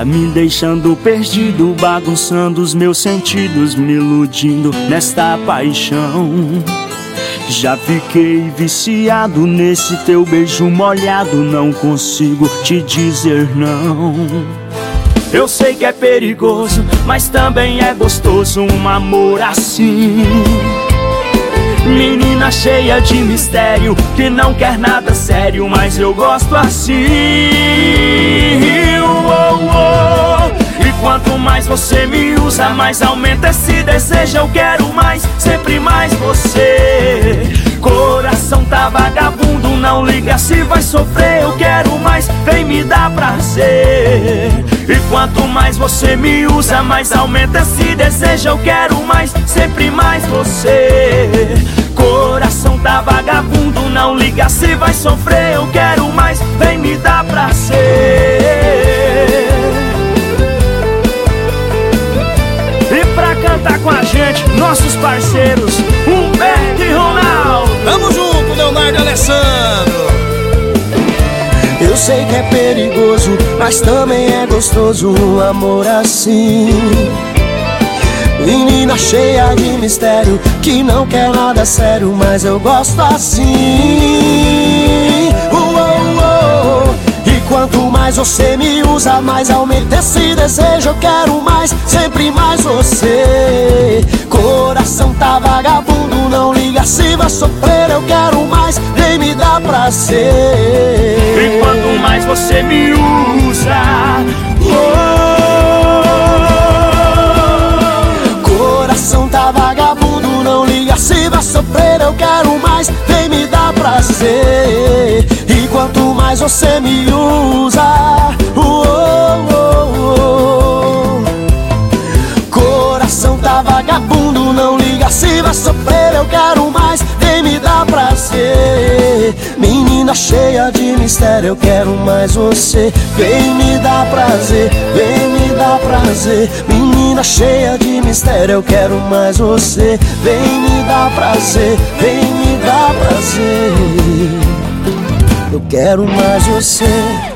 Tá me deixando perdido, bagunçando os meus sentidos, me iludindo nesta paixão. Já fiquei viciado nesse teu beijo molhado, não consigo te dizer não. Eu sei que é perigoso, mas também é gostoso um amor assim. Menina cheia de mistério, que não quer nada sério, mas eu gosto assim. E quanto mais você me usa, mais aumenta esse desejo. Eu quero mais, sempre mais você. Coração tá vagabundo, não liga se vai sofrer. Eu quero mais, vem me dar prazer. E quanto mais você me usa, mais aumenta esse desejo. Eu quero mais, sempre mais você. Coração tá vagabundo, não liga se vai sofrer. Eu quero mais, vem me dar prazer. cantar com a gente, nossos parceiros, sei que é perigoso, mas também é gostoso um amor assim. Menina cheia de mistério, que não quer nada sério, mas eu gosto assim. E quanto mais você me usa, mais aumenta esse desejo. Eu quero mais, sempre mais você. Coração tá vagabundo, não liga se vai sofrer. Eu quero mais, vem me dar prazer. Você me usa, oh, coração tá vagabundo, não liga se vai sofrer. Eu quero mais, vem me dar prazer. E quanto mais você me usa, oh, oh, oh, coração tá vagabundo, não liga se vai sofrer. Eu quero mais, vem me dar prazer. Menina cheia de mistério, eu quero mais você. Vem me dar prazer, vem me dar prazer. Menina cheia de mistério, eu quero mais você. Vem me dar prazer, vem me dar prazer. Eu quero mais você.